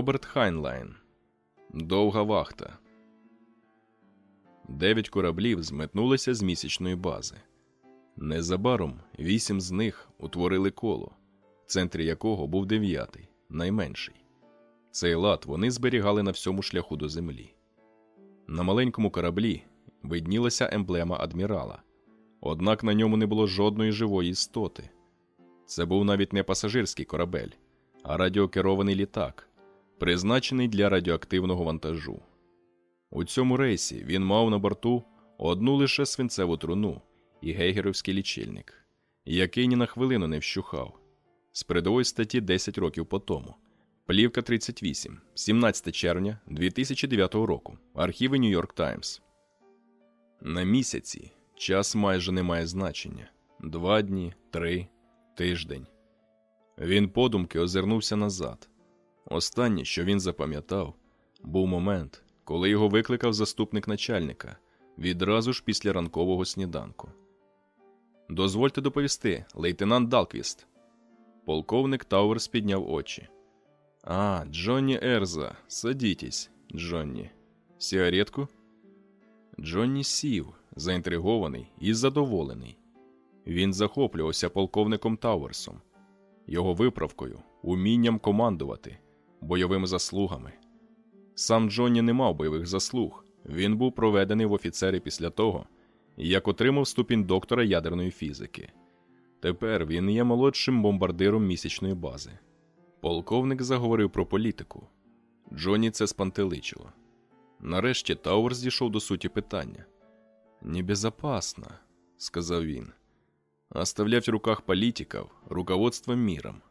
Роберт Хайнлайн. Довга вахта. Дев'ять кораблів зметнулися з місячної бази. Незабаром вісім з них утворили коло, в центрі якого був дев'ятий, найменший. Цей лад вони зберігали на всьому шляху до землі. На маленькому кораблі виднілася емблема адмірала, однак на ньому не було жодної живої істоти. Це був навіть не пасажирський корабель, а радіокерований літак, призначений для радіоактивного вантажу. У цьому рейсі він мав на борту одну лише свинцеву труну і гейгеровський лічильник, який ні на хвилину не вщухав. З передової статті 10 років по тому. Плівка 38, 17 червня 2009 року. Архіви Нью-Йорк Таймс. На місяці час майже не має значення два дні, три, тиждень. Він подумки озирнувся назад. Останнє, що він запам'ятав, був момент, коли його викликав заступник начальника відразу ж після ранкового сніданку. Дозвольте доповісти, лейтенант Далквіст. Полковник Тауерс підняв очі. А, Джонні Ерза, садітесь, Джонні. Сігаретку? Джонні сів, заінтригований і задоволений. Він захоплювався полковником Тауерсом, його виправкою, умінням командувати, бойовими заслугами. Сам Джонні не мав бойових заслуг, він був проведений в офіцери після того, як отримав ступінь доктора ядерної фізики. Тепер він є молодшим бомбардиром місячної бази. Полковник заговорив про політику. Джонні це спантеличило. Нарешті Тауер дійшов до суті питання. «Небезопасно», — сказав він. «Оставлять в руках политиков руководство миром.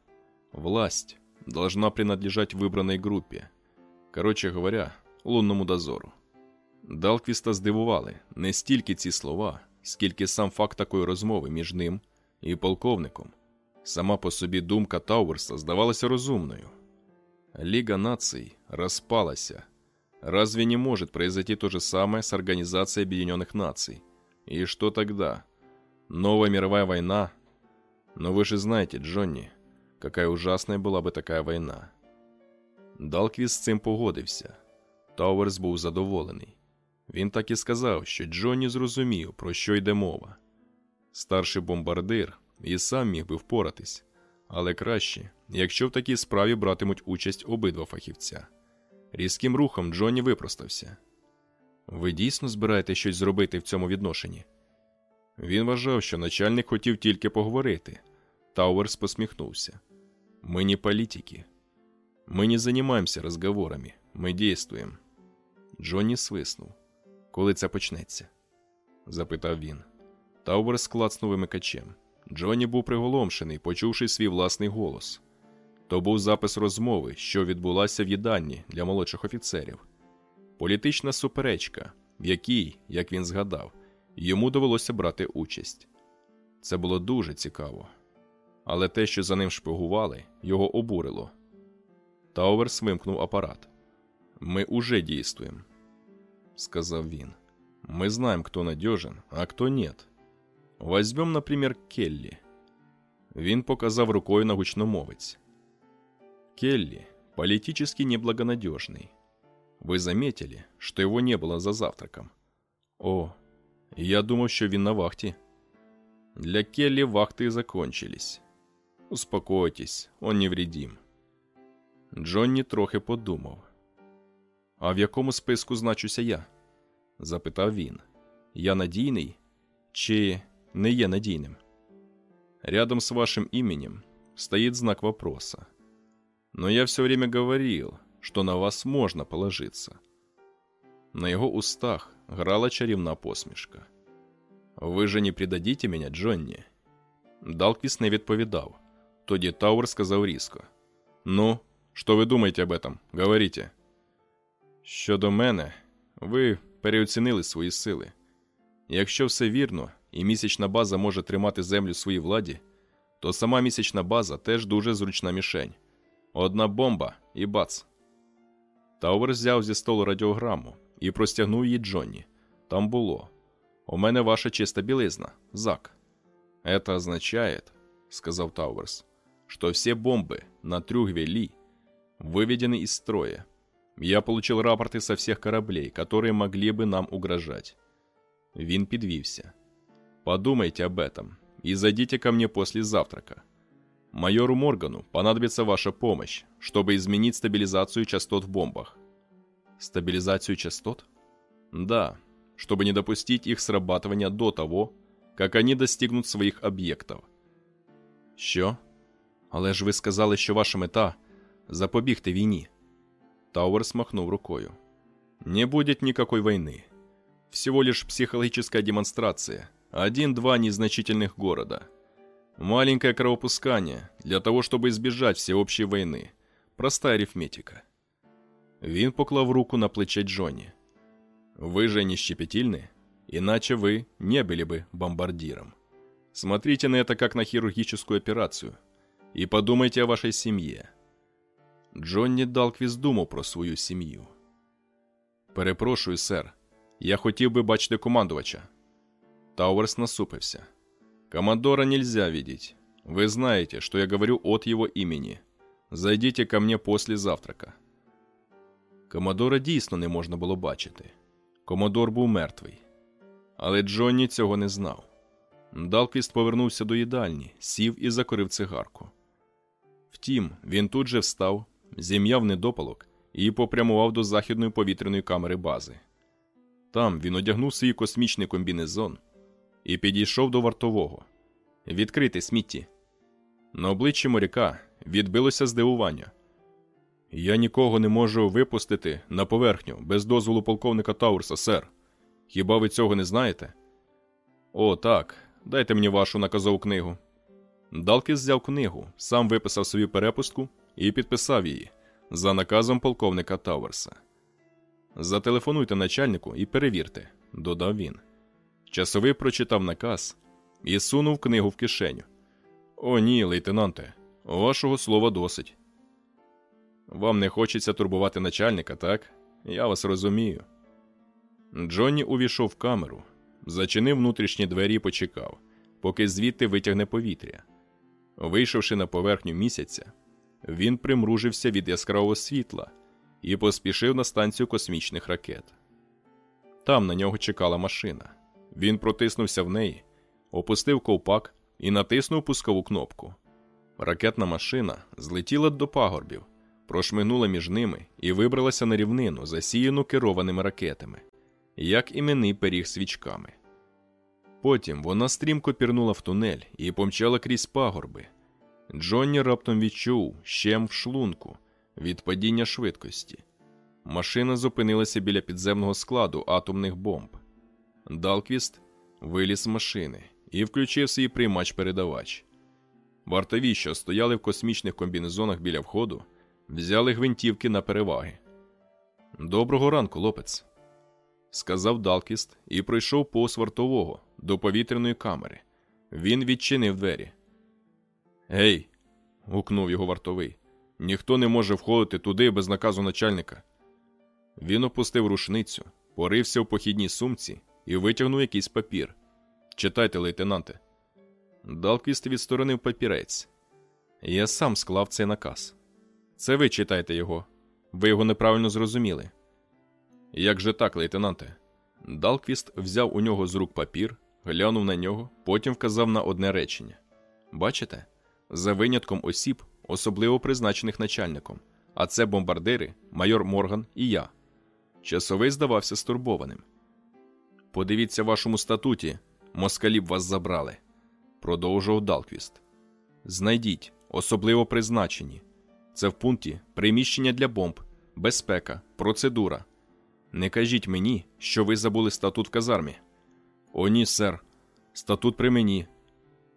Власть должна принадлежать выбранной группе. Короче говоря, лунному дозору». Далквіста здивували не стільки ці слова, скільки сам факт такої розмови між ним і полковником. Сама по собі думка Тауерса здавалася розумною. Лига наций распалася. Разве не может произойти то же самое с Организацией Объединенных Наций? И что тогда? Новая мировая война? Но вы же знаете, Джонни, какая ужасная была бы такая война. Далквіс з цим погодився. Тауерс був задоволений. Він так і сказав, що Джонні зрозумів, про що йде мова. Старший бомбардир і сам міг би впоратись, але краще, якщо в такій справі братимуть участь обидва фахівця. Різким рухом Джонні випростався. Ви дійсно збираєте щось зробити в цьому відношенні? Він вважав, що начальник хотів тільки поговорити. Тауерс посміхнувся. Ми не політики. Ми не займаємося розговорами, ми дійствуємо. Джонні свиснув. Коли це почнеться? запитав він. Тауерс клацнув вимикачем. Джонні був приголомшений, почувши свій власний голос. То був запис розмови, що відбулася в їдальні для молодших офіцерів. Політична суперечка, в якій, як він згадав, йому довелося брати участь. Це було дуже цікаво. Але те, що за ним шпигували, його обурило. Тауверс вимкнув апарат. Ми уже дійствуємо, сказав він. Мы знаем, кто надежен, а кто нет. Возьмем, например, Келли. Він показав рукою на гучномовець. Келли политически неблагонадежный. Вы заметили, что его не было за завтраком? О, я думав, що він на вахті. Для Келли вахты закончились. Успокойтесь, он невредим. Джонні трохи подумав. А в якому списку значуся я? запитав він. Я надійний чи не є надійним? Рядом с вашим именем стоит знак вопроса. Но я все время говорил, что на вас можно положиться. На його устах грала чарівна посмішка. Ви же не предадите мене, Джонні? Далквіс не відповідав. Тоді Тауер сказав різко: Ну, что вы думаете об этом? Говорите. Щодо мене, ви переоцінили свої сили. Якщо все вірно, і місячна база може тримати землю своїй владі, то сама місячна база теж дуже зручна мішень. Одна бомба і бац. Тауер взяв зі столу радіограму і простягнув її Джонні. Там було. У мене ваша чиста білизна, Зак. Это означает, сказав Тауерс, что все бомбы на трюгве Ли выведены из строя. Я получил рапорты со всех кораблей, которые могли бы нам угрожать. Він підвівся. Подумайте об этом и зайдите ко мне после завтрака. Майору Моргану понадобится ваша помощь, чтобы изменить стабилизацию частот в бомбах. Стабилизацию частот? Да, чтобы не допустить их срабатывания до того, как они достигнут своїх об'єктів. Що? Але ж ви сказали, що ваша мета запобігти війні. Тауэрс махнув рукою. Не будет никакой войны. Всего лишь психологическая демонстрация. Один-два незначительных города. Маленькое кровопускание для того, чтобы избежать всеобщей войны. Простая арифметика. Він поклав руку на плече Джонни. Вы же не щепетильны, иначе вы не были бы бомбардиром. Смотрите на это как на хирургическую операцию. И подумайте о вашей семье. Джонні Далквіс думав про свою сім'ю. Перепрошую, сер. Я хотів би бачити командувача. Тауэрс насупився. Командора нельзя видеть. Вы знаете, что я говорю от его имени. Зайдите ко мне после завтрака. Комодора дійсно не можна було бачити. Комодор був мертвий. Але Джонні цього не знав. Далквіст повернувся до їдальні, сів і закорив цигарку. Втім, він тут же встав, зім'яв недопалок і попрямував до західної повітряної камери бази. Там він одягнув свій космічний комбінезон і підійшов до вартового. Відкрити, Сміті. На обличчі моряка відбилося здивування. Я нікого не можу випустити на поверхню без дозволу полковника Таурса, сер. Хіба ви цього не знаєте? О, так. Дайте мені вашу наказову книгу. Далкіс взяв книгу, сам виписав свою перепустку і підписав її за наказом полковника Тауерса. Зателефонуйте начальнику і перевірте, додав він. Часовий прочитав наказ і сунув книгу в кишеню. О, ні, лейтенанте, вашого слова досить. Вам не хочеться турбувати начальника, так? Я вас розумію. Джонні увійшов в камеру, зачинив внутрішні двері і почекав, поки звідти витягне повітря. Вийшовши на поверхню місяця, він примружився від яскравого світла і поспішив на станцію космічних ракет. Там на нього чекала машина. Він протиснувся в неї, опустив ковпак і натиснув пускову кнопку. Ракетна машина злетіла до пагорбів, прошмигнула між ними і вибралася на рівнину, засіяну керованими ракетами, як іменний пиріг свічками. Потім вона стрімко пірнула в тунель і помчала крізь пагорби. Джонні раптом відчув щем в шлунку від падіння швидкості. Машина зупинилася біля підземного складу атомних бомб. Далквіст виліз з машини і включив свій приймач-передавач. Вартові, що стояли в космічних комбінезонах біля входу, взяли гвинтівки на переваги. Доброго ранку, хлопець, сказав Далкіст і пройшов повз вартового до повітряної камери. Він відчинив двері. Гей. гукнув його вартовий. Ніхто не може входити туди без наказу начальника. Він опустив рушницю, порився в похідній сумці і витягнув якийсь папір. Читайте, лейтенанте. Далквіст відсторонив папірець. Я сам склав цей наказ. Це ви читайте його. Ви його неправильно зрозуміли. Як же так, лейтенанте? Далквіст взяв у нього з рук папір, глянув на нього, потім вказав на одне речення. Бачите? За винятком осіб, особливо призначених начальником, а це бомбардири, майор Морган і я. Часовий здавався стурбованим. Подивіться вашому статуті, москалі б вас забрали, продовжував Далквіст. Знайдіть, особливо призначені. Це в пункті приміщення для бомб, безпека, процедура. Не кажіть мені, що ви забули статут в казармі. О, ні, сер. Статут при мені.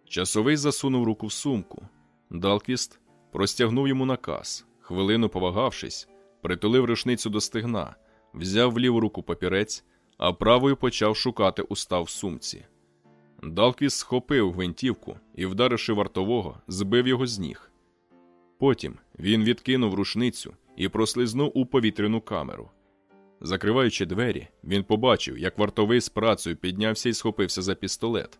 Часовий засунув руку в сумку. Далквіст простягнув йому наказ. Хвилину повагавшись, притулив рушницю до стегна, взяв в ліву руку папірець, а правою почав шукати уста в сумці. Далквіст схопив гвинтівку і, вдаривши вартового, збив його з ніг. Потім він відкинув рушницю і прослизнув у повітряну камеру. Закриваючи двері, він побачив, як вартовий з працею піднявся і схопився за пістолет.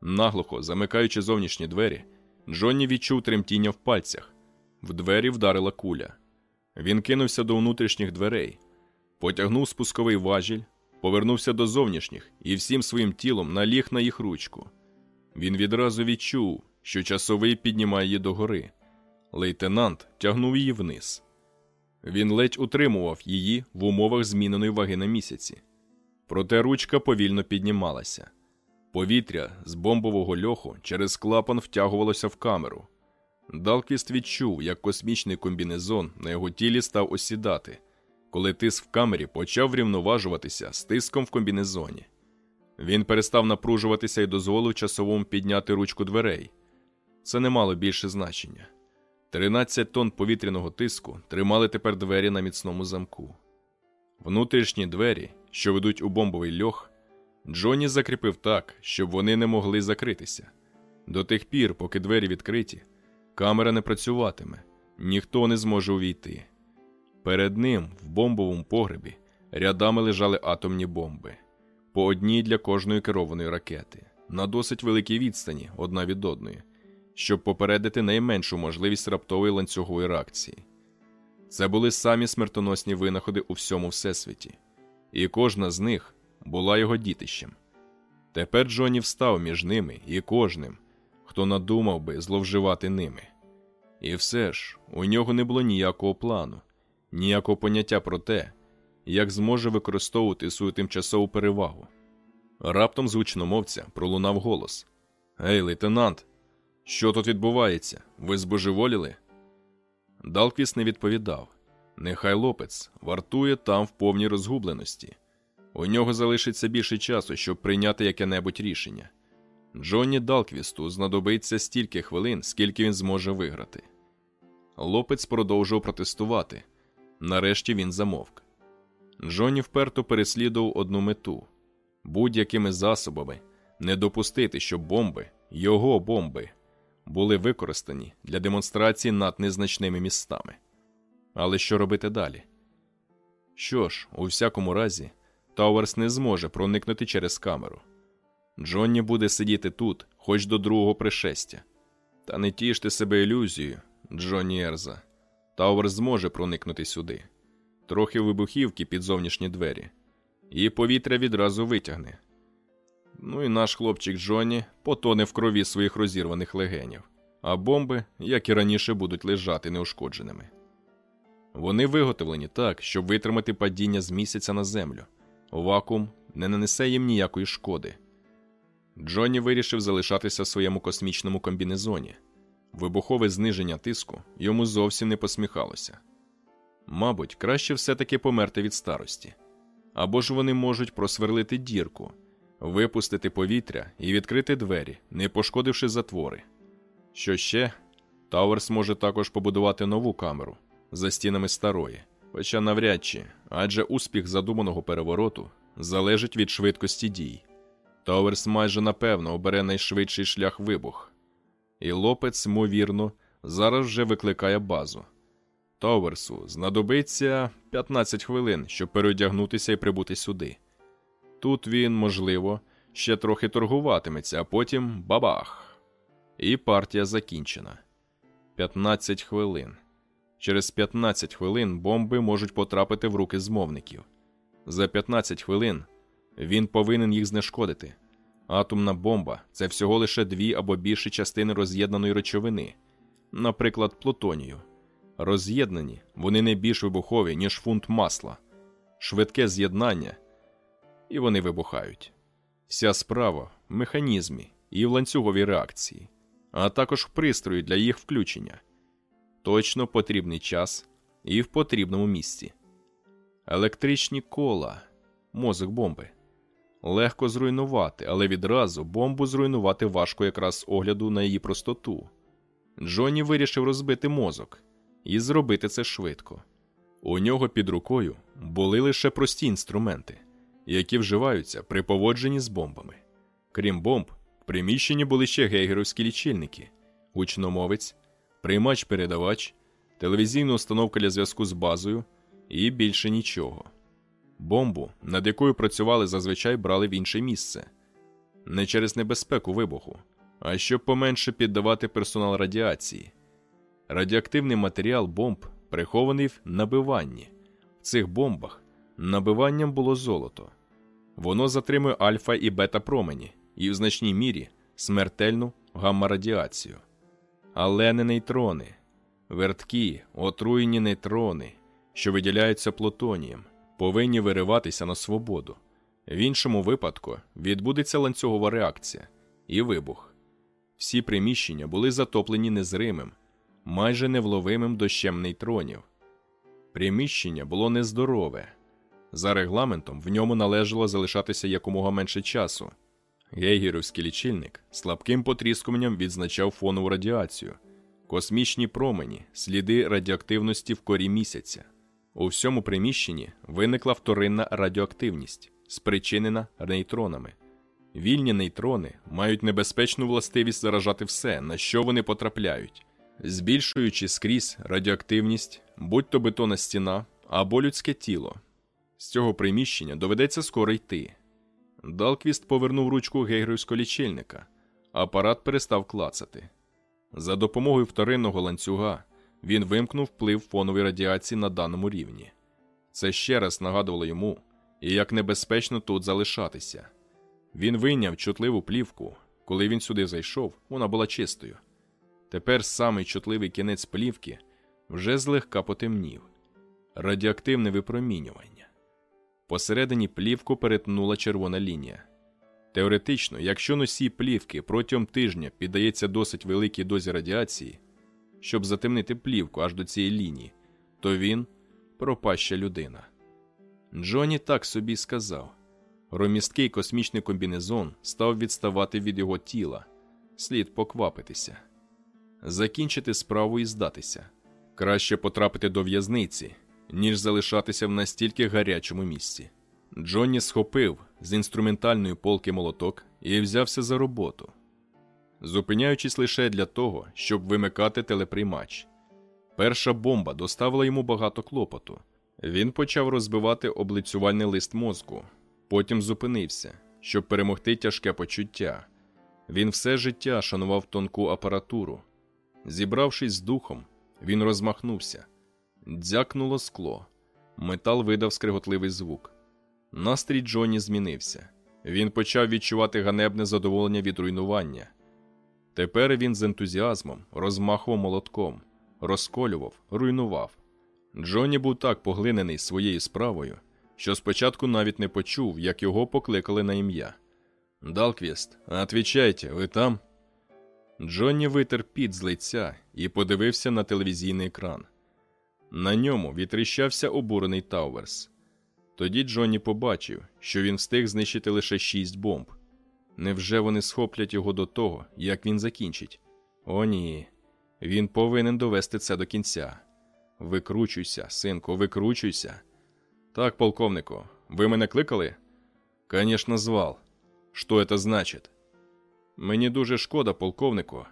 Наглухо замикаючи зовнішні двері, Джонні відчув тремтіння в пальцях. В двері вдарила куля. Він кинувся до внутрішніх дверей, потягнув спусковий важіль, повернувся до зовнішніх і всім своїм тілом наліг на їх ручку. Він відразу відчув, що часовий піднімає її догори. Лейтенант тягнув її вниз. Він ледь утримував її в умовах зміненої ваги на місяці. Проте ручка повільно піднімалася. Повітря з бомбового льоху через клапан втягувалося в камеру. Далквіст відчув, як космічний комбінезон на його тілі став осідати, коли тиск в камері почав врівноважуватися з тиском в комбінезоні. Він перестав напружуватися і дозволив часовому підняти ручку дверей. Це не мало більше значення. 13 тонн повітряного тиску тримали тепер двері на міцному замку. Внутрішні двері, що ведуть у бомбовий льох, Джонні закріпив так, щоб вони не могли закритися. До тих пір, поки двері відкриті, камера не працюватиме, ніхто не зможе увійти. Перед ним, в бомбовому погребі, рядами лежали атомні бомби, по одній для кожної керованої ракети, на досить великій відстані одна від одної, щоб попередити найменшу можливість раптової ланцюгової реакції. Це були самі смертоносні винаходи у всьому всесвіті, і кожна з них була його дітищем. Тепер Джонні встав між ними і кожним, хто надумав би зловживати ними. І все ж у нього не було ніякого плану, ніякого поняття про те, як зможе використовувати свою тимчасову перевагу. Раптом з пролунав голос: Ей, лейтенант, що тут відбувається? Ви збожеволіли? Далквіс не відповідав. Нехай лопець вартує там в повній розгубленості. У нього залишиться більше часу, щоб прийняти яке-небудь рішення. Джонні Далквісту знадобиться стільки хвилин, скільки він зможе виграти. Лопець продовжував протестувати. Нарешті він замовк. Джонні вперто переслідував одну мету будь-якими засобами не допустити, щоб бомби, його бомби, були використані для демонстрації над незначними містами. Але що робити далі? Що ж, у всякому разі, Тауерс не зможе проникнути через камеру. Джонні буде сидіти тут, хоч до другого пришестя. Та не тіште себе ілюзією, Джонні Ерза. Тауерс зможе проникнути сюди. Трохи вибухівки під зовнішні двері, і повітря відразу витягне. Ну і наш хлопчик Джонні потоне в крові своїх розірваних легенів, а бомби, як і раніше, будуть лежати неушкодженими. Вони виготовлені так, щоб витримати падіння з місяця на землю. Вакуум не нанесе їм ніякої шкоди. Джонні вирішив залишатися в своєму космічному комбінезоні. Вибухове зниження тиску йому зовсім не посміхалося. Мабуть, краще все-таки померти від старості. Або ж вони можуть просверлити дірку, випустити повітря і відкрити двері, не пошкодивши затвори. Що ще? Тауерс може також побудувати нову камеру за стінами старої, хоча навряд чи, адже успіх задуманого перевороту залежить від швидкості дій. Тауерс майже напевно обере найшвидший шлях вибух, і Лопець, ймовірно, зараз вже викликає базу. Тауерсу знадобиться 15 хвилин, щоб переодягнутися і прибути сюди. Тут він, можливо, ще трохи торгуватиметься, а потім бабах. І партія закінчена. 15 хвилин. Через 15 хвилин бомби можуть потрапити в руки змовників. За 15 хвилин він повинен їх знешкодити. Атомна бомба це всього лише дві або більше частини роз'єднаної речовини, наприклад, плутонію. Роз'єднані вони не більш вибухові, ніж фунт масла, швидке з'єднання, і вони вибухають. Вся справа в механізмі і в ланцюговій реакції, а також в пристрої для їх включення. Точно потрібний час і в потрібному місці. Електричні кола, мозок бомби. Легко зруйнувати, але відразу бомбу зруйнувати важко якраз з огляду на її простоту. Джонні вирішив розбити мозок і зробити це швидко. У нього під рукою були лише прості інструменти, які вживаються при поводженні з бомбами. Крім бомб, в приміщенні були ще гейгеровські лічильники, гучномовець, приймач-передавач, телевізійна установка для зв'язку з базою і більше нічого. Бомбу, над якою працювали зазвичай брали в інше місце, не через небезпеку вибуху, а щоб поменше піддавати персонал радіації. Радіоактивний матеріал бомб прихований в набиванні. В цих бомбах набиванням було золото. Воно затримує альфа і бета промені і в значній мірі смертельну гамма-радіацію. Але не нейтрони, верткі, отруєні нейтрони, що виділяються плутонієм, повинні вириватися на свободу. В іншому випадку відбудеться ланцюгова реакція і вибух. Всі приміщення були затоплені незримим, майже невловимим дощем нейтронів. Приміщення було нездорове. За регламентом в ньому належало залишатися якомога менше часу. Гейгерівський лічильник слабким потріскуванням відзначав фонову радіацію, космічні промені, сліди радіоактивності в корі місяця. У всьому приміщенні виникла вторинна радіоактивність, спричинена нейтронами. Вільні нейтрони мають небезпечну властивість заражати все, на що вони потрапляють, збільшуючи скрізь радіоактивність, будь то бетонна стіна або людське тіло. З цього приміщення доведеться скоро йти. Далквіст повернув ручку гейгерівського лічильника. Апарат перестав клацати. За допомогою вторинного ланцюга він вимкнув вплив фонової радіації на даному рівні. Це ще раз нагадувало йому, як небезпечно тут залишатися. Він вийняв чутливу плівку. Коли він сюди зайшов, вона була чистою. Тепер самий чутливий кінець плівки вже злегка потемнів радіоактивне випромінювання. Посередині плівку перетнула червона лінія. Теоретично, якщо носій плівки протягом тижня піддається досить великій дозі радіації, щоб затемнити плівку аж до цієї лінії, то він пропаща людина. Джоні так собі сказав. Ромісткий космічний комбінезон став відставати від його тіла, слід поквапитися, закінчити справу і здатися. Краще потрапити до в'язниці, ніж залишатися в настільки гарячому місці. Джонні схопив з інструментальної полки молоток і взявся за роботу, зупиняючись лише для того, щоб вимикати телеприймач. Перша бомба доставила йому багато клопоту. Він почав розбивати облицювальний лист мозку, потім зупинився, щоб перемогти тяжке почуття. Він все життя шанував тонку апаратуру. Зібравшись з духом, він розмахнувся. Дзякнуло скло. Метал видав скриготливий звук. Настрій Джонні змінився. Він почав відчувати ганебне задоволення від руйнування. Тепер він з ентузіазмом розмахував молотком, розколював, руйнував. Джонні був так поглинений своєю справою, що спочатку навіть не почув, як його покликали на ім'я. Далквіст, отвічайте, ви там? Джонні витер під з лиця і подивився на телевізійний екран. На ньому відтріщався обурений Тауверс. Тоді Джонні побачив, що він встиг знищити лише шість бомб. Невже вони схоплять його до того, як він закінчить? О, ні. Він повинен довести це до кінця. Викручуйся, синку, викручуйся. Так, полковнику, ви мене кликали? Конечно, звал. Що це значить? Мені дуже шкода, полковнику.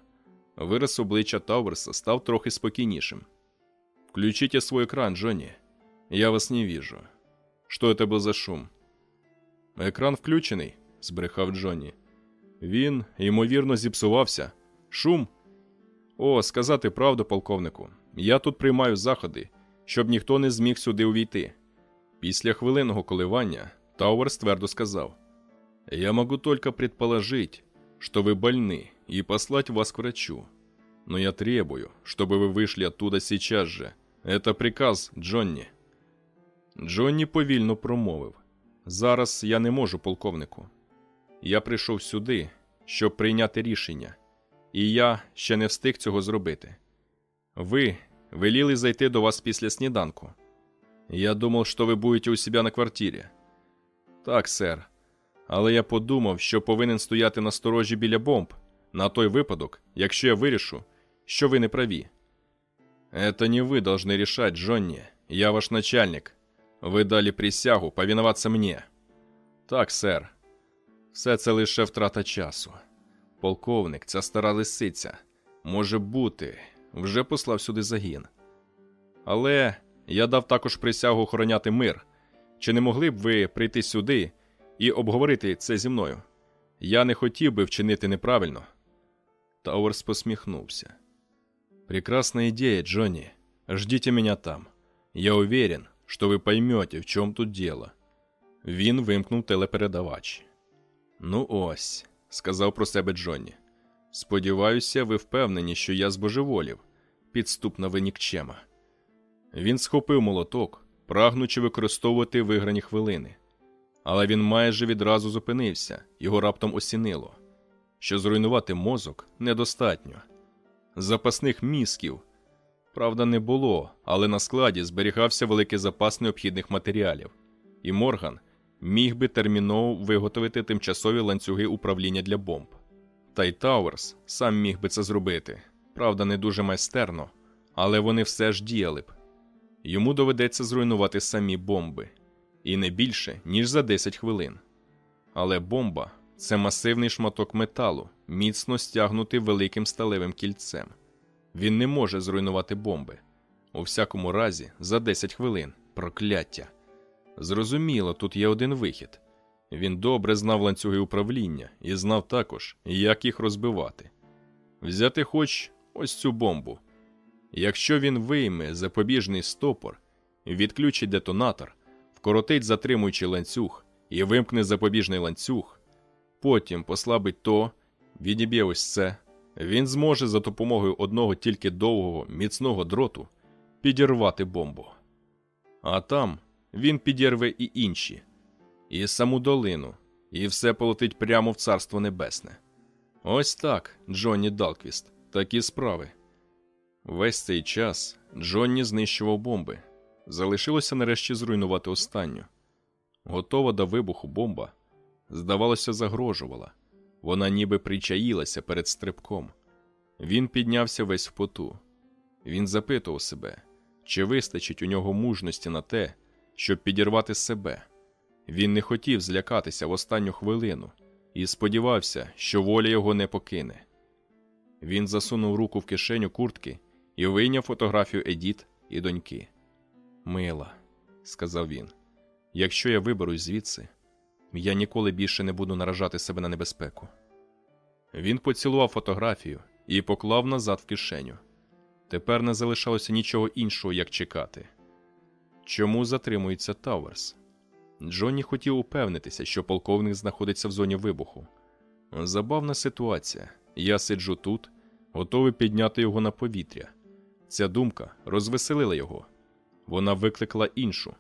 Вираз обличчя Тауверса став трохи спокійнішим. Включите свой экран, Джонни. Я вас не вижу. Что это был за шум? Екран включений, збрехав Джонні. Він, ймовірно, зіпсувався. Шум. О, сказати правду, полковнику. Я тут приймаю заходи, щоб ніхто не зміг сюди увійти. Після хвилинного коливання Тауэрс твердо сказав: Я могу только предположить, что вы больны, и послать вас к врачу. Но я требую, чтобы вы вышли оттуда сейчас же. Это приказ, Джонні. Джонні повільно промовив. Зараз я не можу, полковнику. Я прийшов сюди, щоб прийняти рішення, і я ще не встиг цього зробити. Ви веліли зайти до вас після сніданку. Я думав, що ви будете у себе на квартирі. Так, сер. Але я подумав, що повинен стояти на сторожі біля бомб на той випадок, якщо я вирішу, що ви не праві. Это не вы должны решать, Джонни. Я ваш начальник. Ви дали присягу повинуватися мені. Так, сер. Все це лише втрата часу. Полковник, ця стара лисиця, може бути, вже послав сюди загін. Але я дав також присягу охороняти мир. Чи не могли б ви прийти сюди і обговорити це зі мною? Я не хотів би вчинити неправильно. Тауерс посміхнувся. Прекрасна ідея, Джонні. Ждите меня там. Я уверен, що ви поймете, в чому тут діло. Він вимкнув телепередавач. Ну, ось, сказав про себе Джонні. Сподіваюся, ви впевнені, що я збожеволів, підступна ви нікчема. Він схопив молоток, прагнучи використовувати виграні хвилини. Але він майже відразу зупинився, його раптом осінило. Що зруйнувати мозок недостатньо. Запасних мізків, правда, не було, але на складі зберігався великий запас необхідних матеріалів, і Морган міг би терміново виготовити тимчасові ланцюги управління для бомб. Та й Тауерс сам міг би це зробити, правда, не дуже майстерно, але вони все ж діяли б. Йому доведеться зруйнувати самі бомби, і не більше, ніж за 10 хвилин. Але бомба це масивний шматок металу, міцно стягнутий великим сталевим кільцем. Він не може зруйнувати бомби. У всякому разі, за 10 хвилин прокляття. Зрозуміло, тут є один вихід. Він добре знав ланцюги управління і знав також, як їх розбивати. Взяти хоч ось цю бомбу. Якщо він вийме запобіжний стопор, відключить детонатор, вкоротить затримуючий ланцюг і вимкне запобіжний ланцюг, потім послабить то, відіб'є ось це, він зможе за допомогою одного тільки довгого, міцного дроту підірвати бомбу. А там він підірве і інші, і саму долину, і все полетить прямо в царство небесне. Ось так, Джонні Далквіст, такі справи. Весь цей час Джонні знищував бомби. Залишилося нарешті зруйнувати останню. Готова до вибуху бомба, здавалося, загрожувала. Вона ніби причаїлася перед стрибком. Він піднявся весь в поту. Він запитував себе, чи вистачить у нього мужності на те, щоб підірвати себе. Він не хотів злякатися в останню хвилину і сподівався, що воля його не покине. Він засунув руку в кишеню куртки і вийняв фотографію Едіт і доньки. Мила, сказав він, якщо я виберусь звідси, я ніколи більше не буду наражати себе на небезпеку. Він поцілував фотографію і поклав назад в кишеню. Тепер не залишалося нічого іншого, як чекати. Чому затримується Тауерс? Джонні хотів упевнитися, що полковник знаходиться в зоні вибуху. Забавна ситуація. Я сиджу тут, готовий підняти його на повітря. Ця думка розвеселила його. Вона викликала іншу,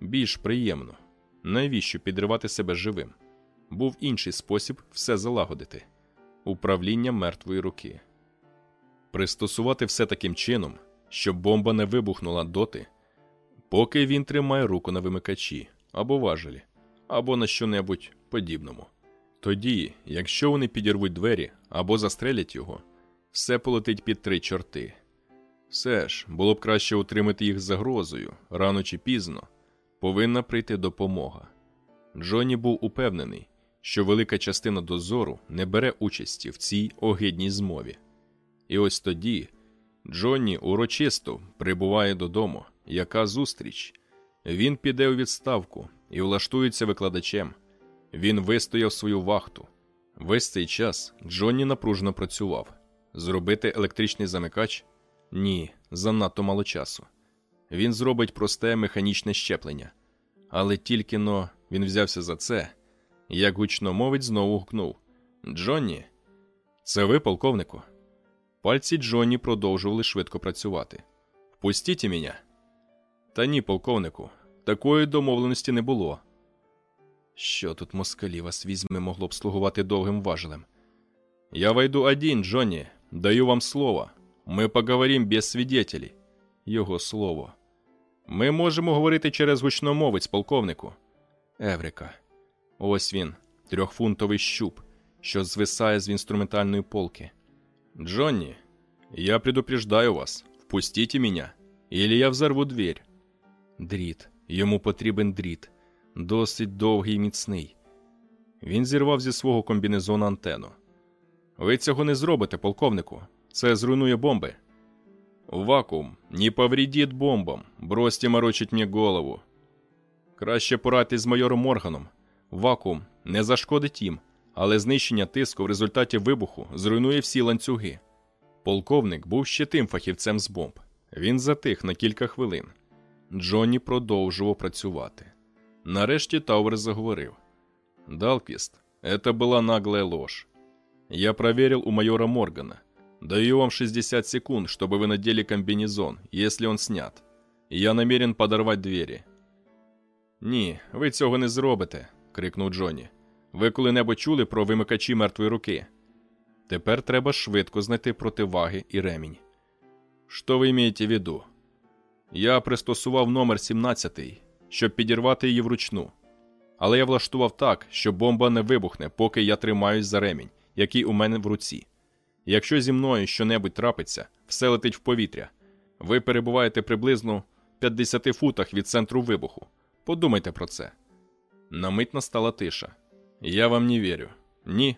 більш приємну. Навіщо підривати себе живим? Був інший спосіб все залагодити управління мертвої руки. Пристосувати все таким чином, щоб бомба не вибухнула доти, поки він тримає руку на вимикачі або важелі, або на що-небудь подібному. Тоді, якщо вони підірвуть двері або застрелять його, все полетить під три чорти. Все ж було б краще утримати їх загрозою рано чи пізно повинна прийти допомога. Джонні був упевнений, що велика частина дозору не бере участі в цій огидній змові. І ось тоді Джонні урочисто прибуває додому, яка зустріч. Він піде у відставку і влаштується викладачем. Він вистояв свою вахту. Весь цей час Джонні напружено працював. Зробити електричний замикач? Ні, занадто мало часу. Він зробить просте механічне щеплення. Але тільки но він взявся за це, як гучномовець знову гукнув Джонні, це ви, полковнику? Пальці Джонні продовжували швидко працювати. Впустіть мене. Та ні, полковнику, такої домовленості не було. Що тут москалі вас візьме могло б слугувати довгим важелем? Я войду один, Джонні, даю вам слово. Ми поговорим без свідетелей. Його слово. Ми можемо говорити через гучномовець, полковнику. Еврика. Ось він, трьохфунтовий щуп, що звисає з інструментальної полки. Джонні, я предупреждаю вас, впустите меня, или я взорву дверь. Дріт, йому потрібен дріт, досить довгий і міцний. Він зірвав зі свого комбінезона антенну. Ви цього не зробите, полковнику. Це зруйнує бомби. Вакуум не повредит бомбам, бросьте морочить мені голову. Краще порадьтесь з майором Морганом. Вакуум не зашкодить їм, але знищення тиску в результаті вибуху зруйнує всі ланцюги. Полковник був ще тим фахівцем з бомб. Він затих на кілька хвилин. Джонні продовжував працювати. Нарешті Тауэр заговорив. «Далквист, это была наглая ложь. Я проверил у майора Моргана. Даю вам 60 секунд, чтобы вы надели комбинезон, если он снят. Я намерен подорвать двері. Ні, ви цього не зробите, крикнув Джонні. Ви коли-небудь чули про вимикачі мертвої руки? Тепер треба швидко знайти противаги і ремінь. Що ви маєте в виду? Я пристосував номер 17, щоб підірвати її вручну. Але я влаштував так, що бомба не вибухне, поки я тримаюсь за ремінь, який у мене в руці. Якщо зі мною щонебудь трапиться, все летить в повітря. Ви перебуваєте приблизно в 50 футах від центру вибуху. Подумайте про це. На мить настала тиша. Я вам не вірю. Ні.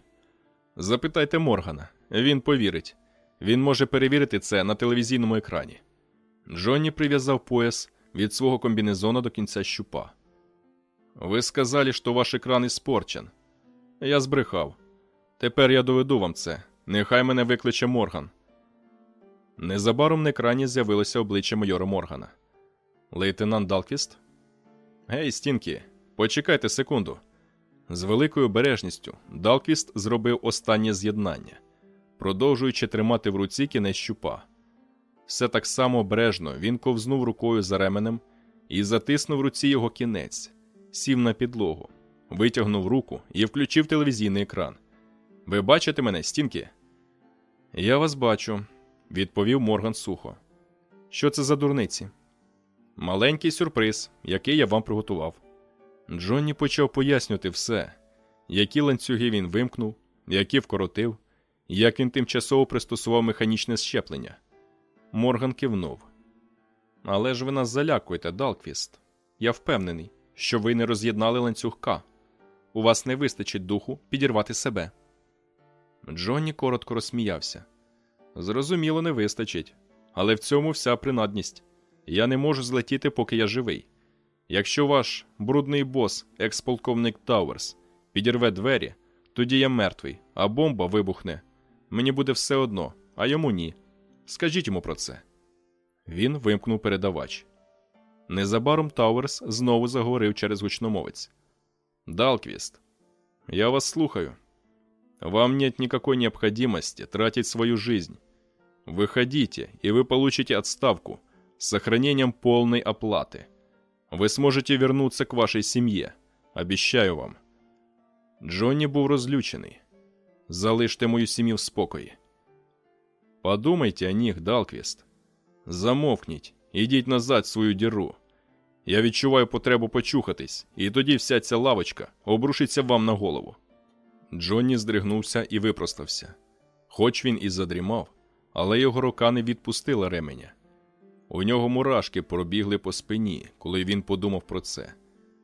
Запитайте Моргана, він повірить. Він може перевірити це на телевізійному екрані. Джонні прив'язав пояс від свого комбінезона до кінця щупа. Ви сказали, що ваш екран іспорчен. Я збрехав. Тепер я доведу вам це. Нехай мене викличе Морган. Незабаром на екрані з'явилося обличчя майора Моргана. Лейтенант Далквіст? Гей, стінки, почекайте секунду. З великою обережністю Далквіст зробив останнє з'єднання, продовжуючи тримати в руці кінець щупа. Все так само обережно він ковзнув рукою за ременем і затиснув в руці його кінець, сів на підлогу, витягнув руку і включив телевізійний екран. Ви бачите мене, стінки? Я вас бачу, відповів Морган сухо. Що це за дурниці? Маленький сюрприз, який я вам приготував. Джонні почав пояснювати все, які ланцюги він вимкнув, які вкоротив, як він тимчасово пристосував механічне щеплення. Морган кивнув. Але ж ви нас залякуєте, Далквіст. Я впевнений, що ви не роз'єднали ланцюг К. У вас не вистачить духу підірвати себе. Джонні коротко розсміявся. Зрозуміло, не вистачить, але в цьому вся принадність. Я не можу злетіти, поки я живий. Якщо ваш брудний бос, експолковник Тауерс, підірве двері, тоді я мертвий, а бомба вибухне. Мені буде все одно, а йому ні. Скажіть йому про це. Він вимкнув передавач. Незабаром Тауерс знову заговорив через гучномовець. Далквіст, я вас слухаю. Вам нет никакой необходимости тратить свою жизнь. Выходите, и вы получите отставку с сохранением полной оплаты. Вы сможете вернуться к вашей семье. Обіщаю вам. Джонні був розлючений. Залиште мою сім'ю в спокої. Подумайте о них, Далквіст. Замовкніть, ідіть назад в свою діру. Я відчуваю потребу почухатись, і тоді вся ця лавочка обрушиться вам на голову. Джонні здригнувся і випростався. Хоч він і задрімав, але його рука не відпустила ременя. У нього мурашки пробігли по спині, коли він подумав про це.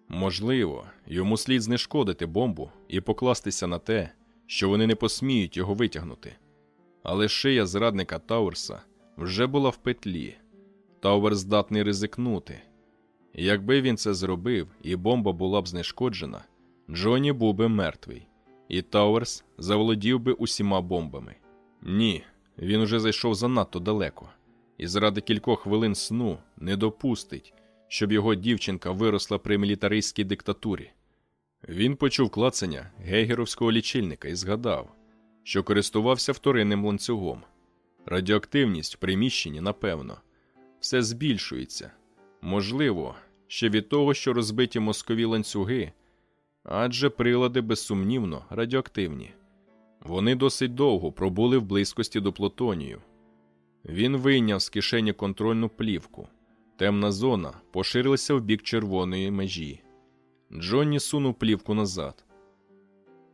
Можливо, йому слід знешкодити бомбу і покластися на те, що вони не посміють його витягнути. Але шия зрадника Тауерса вже була в петлі. Тауер здатний ризикнути. Якби він це зробив і бомба була б знешкоджена, Джонні був би мертвий, і Тауерс заволодів би усіма бомбами. Ні, він уже зайшов занадто далеко, і заради кількох хвилин сну не допустить, щоб його дівчинка виросла при мілітаристській диктатурі. Він почув клацання гейгеровського лічильника і згадав, що користувався вторинним ланцюгом. Радіоактивність в приміщенні, напевно, все збільшується. Можливо, ще від того, що розбиті мозкові ланцюги, адже прилади безсумнівно радіоактивні. Вони досить довго пробули в близькості до плутонію. Він вийняв з кишені контрольну плівку. Темна зона поширилася в бік червоної межі. Джонні сунув плівку назад.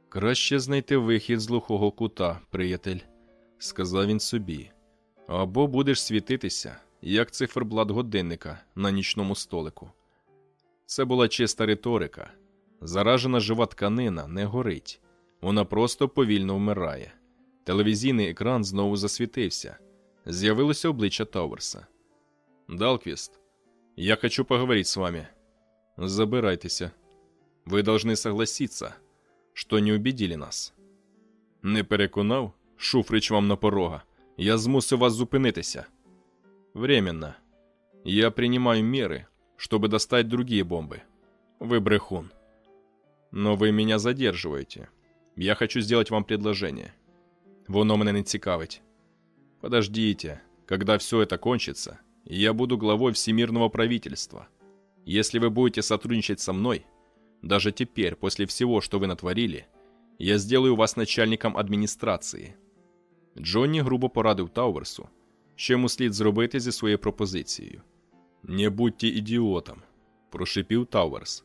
Краще знайти вихід з глухого кута, приятель, сказав він собі. Або будеш світитися, як циферблат годинника на нічному столику. Це була чиста риторика. Заражена жива тканина не горить, вона просто повільно вмирає. Телевізійний екран знову засвітився. З'явилося обличчя Тауерса. Далквіст, я хочу поговорить с вами. Забирайтеся. Ви должны согласиться, що не убедили нас. Не переконав, Шуфрич вам на порога. Я змусив вас зупинитися. Временно. Я принимаю меры, чтобы достать другие бомбы. Вы брехун. Но вы меня задерживаете. Я хочу сделать вам предложение. Воно мене не цікавить. Подождите, когда все это кончится, я буду главой всемирного правительства. Если вы будете сотрудничать со мной, даже теперь, после всего, что вы натворили, я сделаю вас начальником адміністрації. Джонні грубо порадив Тауверсу, що йому слід зробити зі своєю пропозицією. Не будьте ідіотом, прошипів Тауверс.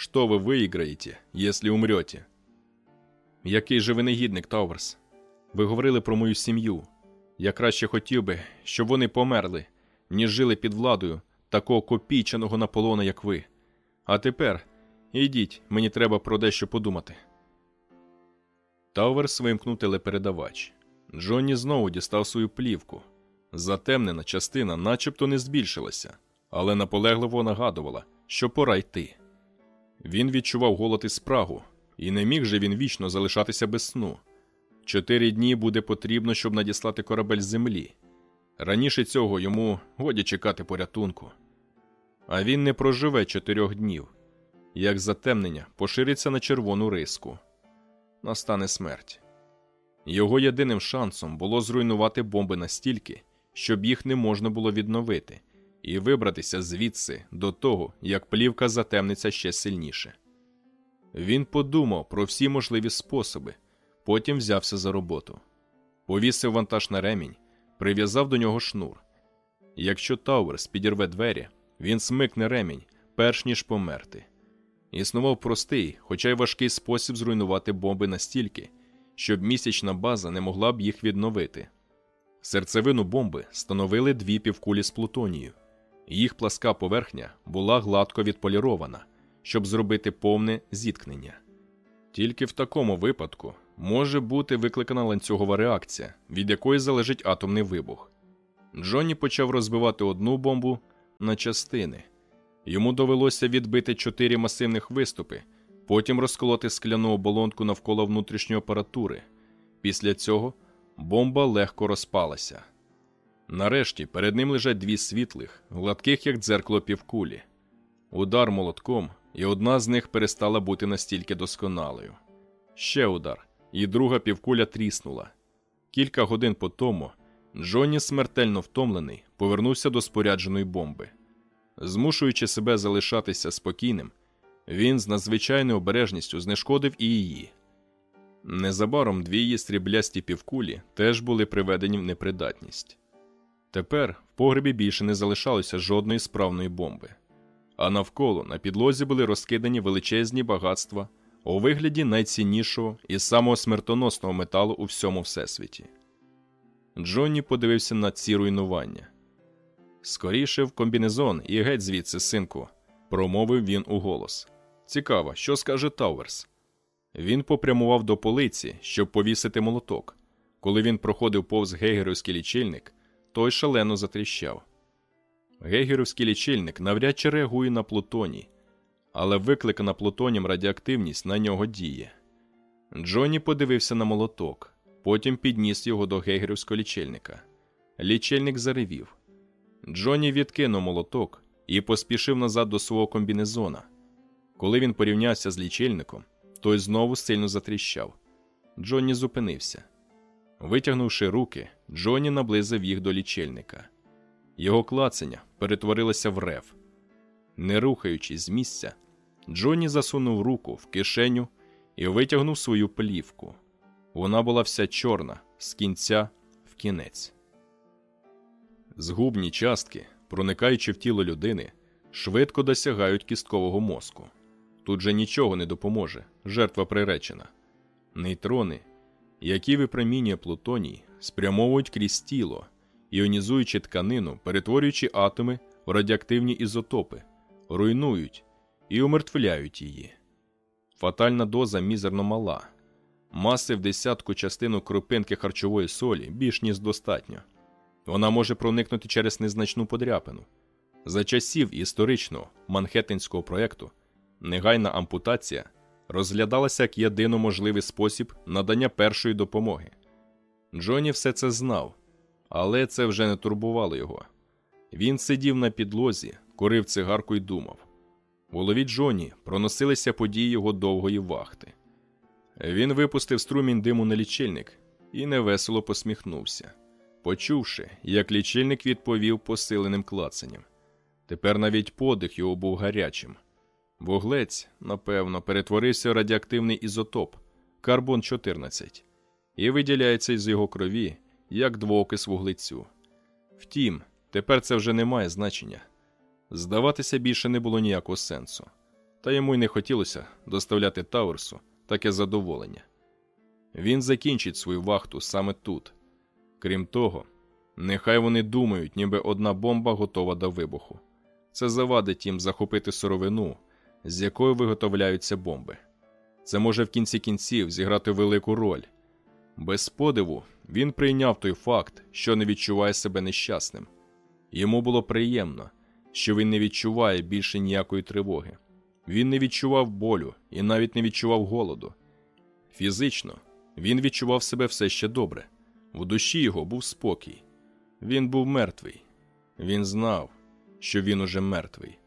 Що ви виіграєте, якщо умрете? Який же ви негідник, Тауверс? Ви говорили про мою сім'ю. Я краще хотів би, щоб вони померли, ніж жили під владою такого копійчаного Наполона, як ви. А тепер ідіть, мені треба про дещо подумати. Тауверс вимкнув телепередавач. Джонні знову дістав свою плівку. Затемнена частина начебто не збільшилася, але наполегливо нагадувала, що пора йти. Він відчував голод і спрагу, і не міг же він вічно залишатися без сну. Чотири дні буде потрібно, щоб надіслати корабель з землі. Раніше цього йому годі чекати порятунку. А він не проживе чотирьох днів. Як затемнення пошириться на червону риску. Настане смерть. Його єдиним шансом було зруйнувати бомби настільки, щоб їх не можна було відновити, і вибратися звідси до того, як плівка затемниться ще сильніше. Він подумав про всі можливі способи, потім взявся за роботу, повісив вантаж на ремінь, прив'язав до нього шнур. Якщо Тауерс підірве двері, він смикне ремінь, перш ніж померти. Існував простий, хоча й важкий спосіб зруйнувати бомби настільки, щоб місячна база не могла б їх відновити. Серцевину бомби становили дві півкулі з плутонію. Їх пласка поверхня була гладко відполірована, щоб зробити повне зіткнення. Тільки в такому випадку може бути викликана ланцюгова реакція, від якої залежить атомний вибух. Джонні почав розбивати одну бомбу на частини. Йому довелося відбити чотири масивних виступи, потім розколоти скляну оболонку навколо внутрішньої апаратури. Після цього бомба легко розпалася. Нарешті перед ним лежать дві світлих, гладких, як дзеркало півкулі. Удар молотком, і одна з них перестала бути настільки досконалою. Ще удар, і друга півкуля тріснула. Кілька годин по тому Джонні, смертельно втомлений, повернувся до спорядженої бомби. Змушуючи себе залишатися спокійним, він з надзвичайною обережністю знешкодив і її. Незабаром дві її стріблясті півкулі теж були приведені в непридатність. Тепер в погребі більше не залишалося жодної справної бомби, а навколо на підлозі були розкидані величезні багатства у вигляді найціннішого і самого смертоносного металу у всьому всесвіті. Джонні подивився на ці руйнування. Скоріше в комбінезон і геть звідси, синку, промовив він у голос. Цікаво, що скаже Тауерс. Він попрямував до полиці, щоб повісити молоток. Коли він проходив повз гейгерівський лічильник, той шалено затріщав. Гейгерівський лічильник навряд чи реагує на плутоній, але викликана плутонім радіоактивність на нього діє. Джонні подивився на молоток, потім підніс його до гейгерівського лічильника. Лічильник заревів. Джонні відкинув молоток і поспішив назад до свого комбінезона. Коли він порівнявся з лічильником, той знову сильно затріщав. Джонні зупинився. Витягнувши руки, Джонні наблизив їх до лічильника. Його клацання перетворилося в рев. Не рухаючись з місця, Джонні засунув руку в кишеню і витягнув свою плівку. Вона була вся чорна, з кінця в кінець. Згубні частки, проникаючи в тіло людини, швидко досягають кісткового мозку. Тут же нічого не допоможе, жертва приречена. Нейтрони, які випромінює Плутоній, спрямовують крізь тіло, іонізуючи тканину, перетворюючи атоми в радіоактивні ізотопи, руйнують і умертвляють її. Фатальна доза мізерно мала, маси в десятку частину крупинки харчової солі більш ніж достатньо. Вона може проникнути через незначну подряпину. За часів історичного манхеттенського проєкту негайна ампутація розглядалася як єдино можливий спосіб надання першої допомоги. Джоні все це знав, але це вже не турбувало його. Він сидів на підлозі, курив цигарку і думав. В голові Джоні проносилися події його довгої вахти. Він випустив струмінь диму на лічильник і невесело посміхнувся, почувши, як лічильник відповів посиленим клацанням. Тепер навіть подих його був гарячим. Вуглець, напевно, перетворився в радіоактивний ізотоп карбон 14 і виділяється із його крові як двоокис вуглецю. Втім, тепер це вже не має значення. Здаватися більше не було ніякого сенсу, та йому й не хотілося доставляти Тауерсу таке задоволення. Він закінчить свою вахту саме тут. Крім того, нехай вони думають, ніби одна бомба готова до вибуху. Це завадить їм захопити сировину, з якою виготовляються бомби. Це може в кінці кінців зіграти велику роль. Без подиву він прийняв той факт, що не відчуває себе нещасним. Йому було приємно, що він не відчуває більше ніякої тривоги. Він не відчував болю і навіть не відчував голоду. Фізично він відчував себе все ще добре. В душі його був спокій. Він був мертвий. Він знав, що він уже мертвий,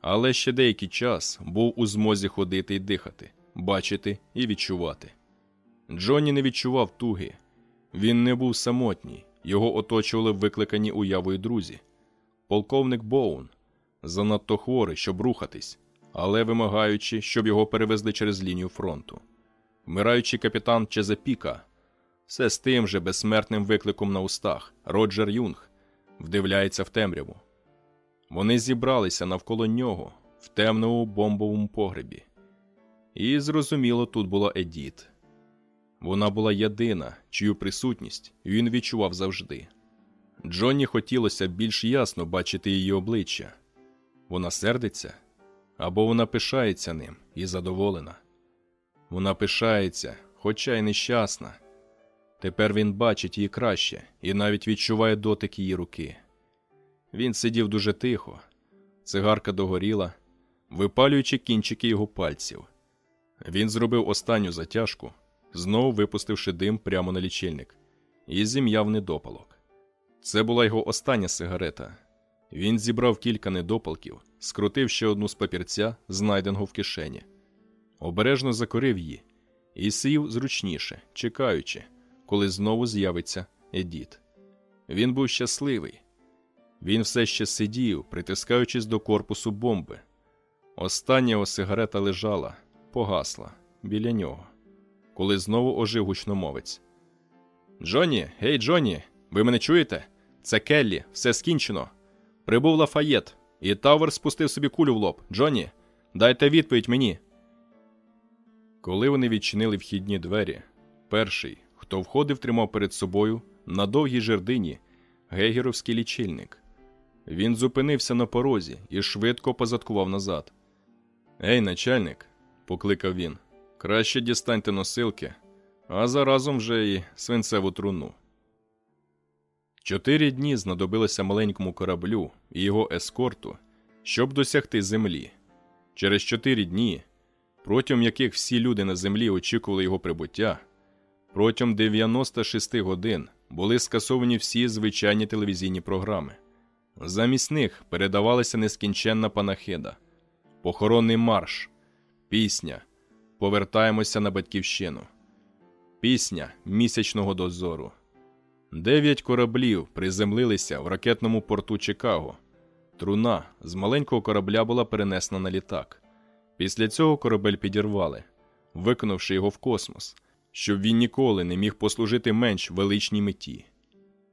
але ще деякий час був у змозі ходити і дихати, бачити і відчувати. Джонні не відчував туги. Він не був самотній, його оточували викликані уявою друзі. Полковник Боун занадто хворий, щоб рухатись, але вимагаючи, щоб його перевезли через лінію фронту. Вмираючий капітан Чезепіка, все з тим же безсмертним викликом на устах Роджер Юнг вдивляється в темряву. Вони зібралися навколо нього в темному бомбовому погребі. І, зрозуміло, тут була Едіт. Вона була єдина, чию присутність він відчував завжди. Джонні хотілося більш ясно бачити її обличчя. Вона сердиться або вона пишається ним і задоволена. Вона пишається, хоча й нещасна. Тепер він бачить її краще і навіть відчуває дотик її руки. Він сидів дуже тихо, цигарка догоріла, випалюючи кінчики його пальців. Він зробив останню затяжку, знову випустивши дим прямо на лічильник, і зім'яв недопалок. Це була його остання сигарета. Він зібрав кілька недопалків, скрутив ще одну з папірця, знайденого в кишені, обережно закорив її і сів зручніше, чекаючи, коли знову з'явиться Едіт. Він був щасливий. Він все ще сидів, притискаючись до корпусу бомби. Остання його сигарета лежала, погасла біля нього, коли знову ожив гучномовець. Джонні, гей, Джонні, ви мене чуєте? Це Келлі, все скінчено. Прибув Лафаєт, і Тавер спустив собі кулю в лоб. Джонні, дайте відповідь мені. Коли вони відчинили вхідні двері, перший, хто входив, тримав перед собою на довгій жердині гегеровський лічильник. Він зупинився на порозі і швидко позадкував назад. Ей, начальник, покликав він, краще дістаньте носилки, а заразом вже і свинцеву труну. Чотири дні знадобилося маленькому кораблю і його ескорту, щоб досягти землі. Через чотири дні, протягом яких всі люди на землі очікували його прибуття, протягом 96 годин були скасовані всі звичайні телевізійні програми. Замість них передавалася нескінченна панахида, похоронний марш, пісня. Повертаємося на батьківщину, пісня місячного дозору. Дев'ять кораблів приземлилися в ракетному порту Чикаго. Труна з маленького корабля була перенесена на літак. Після цього корабель підірвали, виконавши його в космос, щоб він ніколи не міг послужити менш величній меті.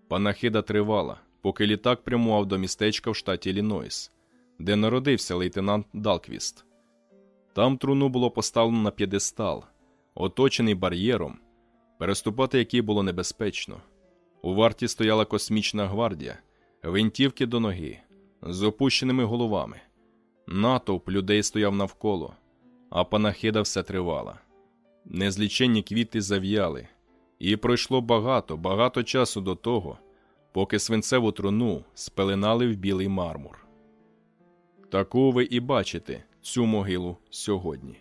Панахида тривала, поки літак прямував до містечка в штаті Іллінойс, де народився лейтенант Далквіст. Там труну було поставлено на п'єдестал, оточений бар'єром, переступати який було небезпечно. У варті стояла космічна гвардія, винтівки до ноги, з опущеними головами. Натовп людей стояв навколо, а панахида все тривала. Незліченні квіти зав'яли, і пройшло багато, багато часу до того, поки свинцеву труну спеленали в білий мармур. Таку ви і бачите цю могилу сьогодні.